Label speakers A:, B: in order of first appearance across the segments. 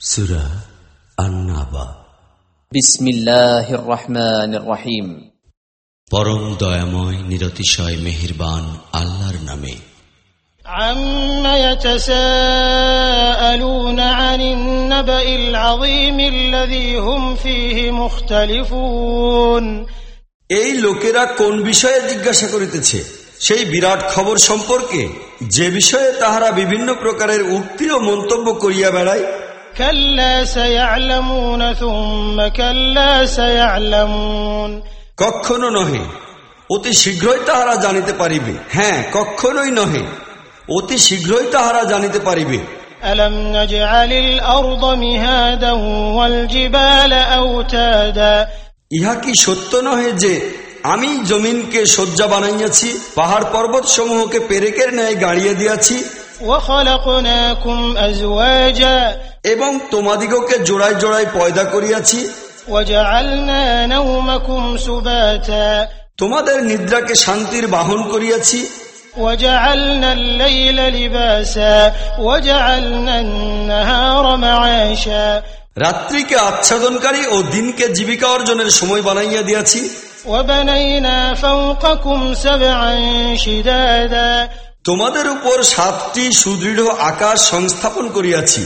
A: সুরা আন্নাবা
B: বিসমিল্লাহির রহমানির রহিম
A: পরম দয়াময় নিরতিশয় মেহেরবান আল্লাহর নামে
C: عم يتساءلون عن النبأ العظيم الذي هم فيه مختلفون
D: এই লোকেরা কোন বিষয়ে জিজ্ঞাসা করিতেছে সেই বিরাট খবর সম্পর্কে যে বিষয়ে তাহারা বিভিন্ন প্রকারের উক্তি ও মন্তব্য করিয়া বেড়ায়
C: كلا سيعلمون ثم كلا سيعلمون
D: কখনো নহে অতি শীঘ্রই তাহারা জানিতে পারিবে হ্যাঁ কখনোই নহে অতি শীঘ্রই তাহারা জানিতে পারিবে
C: ألم نجعل الأرض مهادا والجبال أوتادا
D: ইহা কি সত্য নহে যে আমি জমিনকে শয্যা বানাইয়াছি পাহাড় পর্বত সমূহকে পেরেকের ন্যায় গাড়িয়ে দিয়াছি
C: وخلقناكم أزواجا
D: এবং তোমাদিগকে জোড়ায় জোড়ায় পয়দা করিয়াছি। তোমাদের নিদ্রাকে শান্তির বাহন করিয়াছি। রাত্রিকে আচ্ছাদনকারী ও দিনকে জীবিকা অর্জনের সময় বানাইয়া দিয়াছি। তোমাদের উপর সাতটি সুদৃঢ় আকাশ সংস্থাপন করিয়াছি।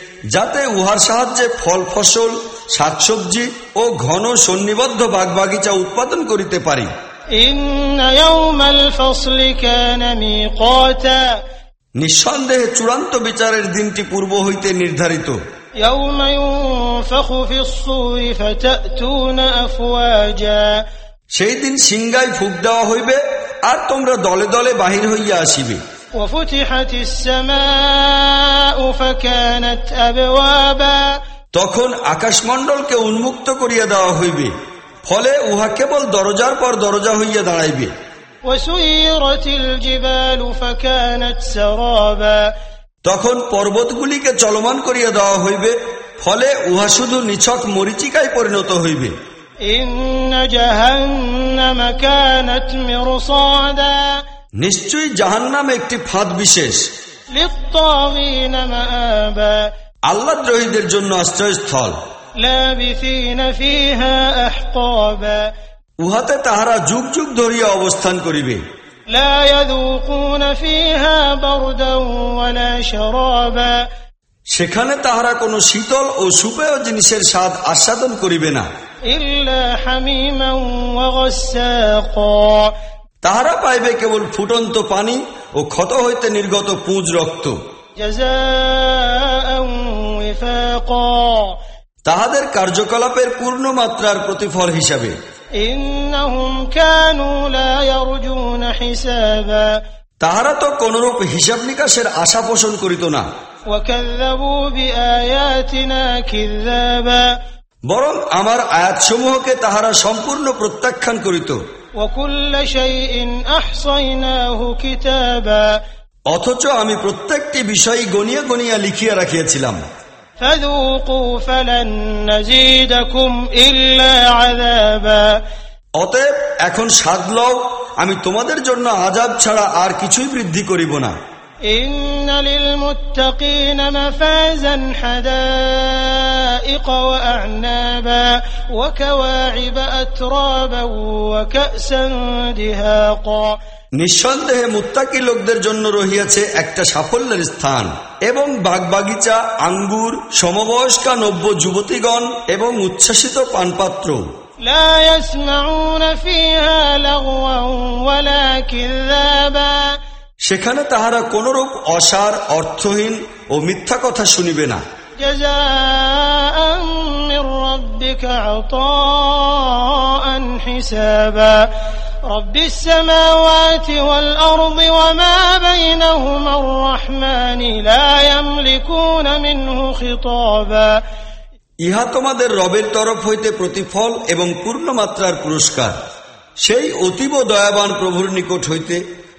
D: যাতে উহার সাহায্যে ফল ফসল শাকসবজি ও ঘন সন্নিবদ্ধ বাগবাগিচা উৎপাদন করিতে পারি। নিঃসন্দেহে চূড়ান্ত বিচারের দিনটি পূর্ব হইতে নির্ধারিত। সেই দিন সিংগায় ফুক দেওয়া হইবে আর তোমরা দলে দলে বাহির হইয়া আসিবে। তখন আকাশমণ্ডলকে উন্মুক্ত করিয়া দেওয়া হইবে। ফলে উহা কেবল দরজার পর দরজা হইয়া দাঁড়াইবে। তখন পর্বতগুলিকে চলমান করিয়া দেওয়া হইবে। ফলে উহা শুধু নিছক মরিচিকায় পরিণত হইবে।
C: ইন্ন জাহান্নাম কানাত মিরসাদা
D: নিশ্চয়ই জাহান নাম একটি ফাঁদ বিশেষ।
C: আল্লাহ
D: দ্রোহীদের জন্য আশ্রয়স্থল। উহাতে তাহারা যুগ যুগ ধরিয়া অবস্থান করিবে। সেখানে তাহারা কোন শীতল ও সুপেয় জিনিসের স্বাদ আস্বাদন করিবে না। তাহারা পাইবে কেবল ফুটন্ত পানি ও ক্ষত হইতে নির্গত পুঁজ রক্ত। তাহাদের কার্যকলাপের পূর্ণ মাত্রার প্রতিফল হিসাবে। তাহারা তো কোনরূপ হিসাব নিকাশের আশা পোষণ করিত না। বরং আমার আয়াতসমূহকে তাহারা সম্পূর্ণ প্রত্যাখ্যান করিত। অথচ আমি প্রত্যেকটি বিষয় গনিয়া গনিয়া লিখিয়া রাখিয়াছিলাম। অতএব এখন সাদ লও আমি তোমাদের জন্য আজাব ছাড়া আর কিছুই বৃদ্ধি করিব না।
C: إن للمتقين مفازا حدائق وأعنابا وكواعب أترابا وكأسا دهاقا
D: নিঃসন্দেহে মুত্তাকি লোকদের জন্য রহিয়াছে একটা সাফল্যের স্থান এবং বাগবাগিচা আঙ্গুর সমবয়স্কা নব্য যুবতীগণ এবং উচ্ছ্বাসিত পানপাত্র
C: لا يسمعون فيها لغوا ولا كذابا
D: সেখানে তাহারা কোনরূপ অসার অর্থহীন ও মিথ্যা কথা শুনিবে না। ইহা তোমাদের রবের তরফ হইতে প্রতিফল এবং পূর্ণমাত্রার পুরস্কার। সেই অতীব দয়াবান প্রভুর নিকট হইতে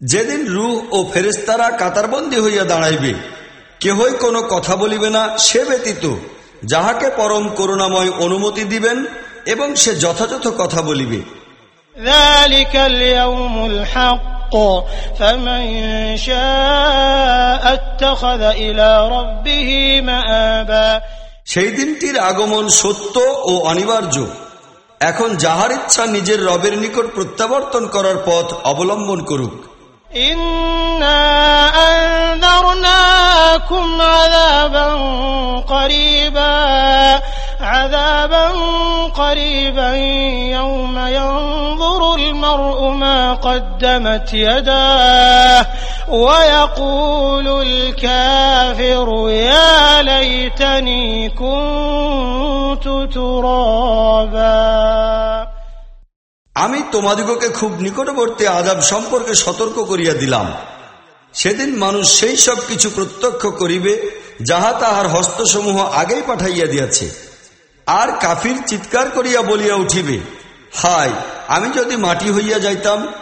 D: যেদিন রুহ ও ফেরেস্তারা কাতারবন্দী হইয়া দাঁড়াইবে কেহই কোনো কথা বলিবে না সে ব্যতীত যাহাকে পরম করুণাময় অনুমতি দিবেন এবং সে যথাযথ কথা বলিবে। সেই দিনটির আগমন সত্য ও অনিবার্য। এখন যাহার ইচ্ছা নিজের রবের নিকট প্রত্যাবর্তন করার পথ অবলম্বন করুক।
C: أنذرناكم عذابا قريبا عذابا قريبا يوم ينظر المرء ما قدمت يداه ويقول الكافر يا ليتني كنت ترابا
D: আমি তোমাদিগকে খুব নিকটবর্তী আজাব সম্পর্কে সতর্ক করিয়া দিলাম সেদিন মানুষ সেই সব কিছু প্রত্যক্ষ করিবে, যাহা তাহার হস্তসমূহ আগেই পাঠাইয়া দিয়াছে। আর কাফির চিৎকার করিয়া বলিয়া উঠিবে, হায়, আমি যদি মাটি হইয়া যাইতাম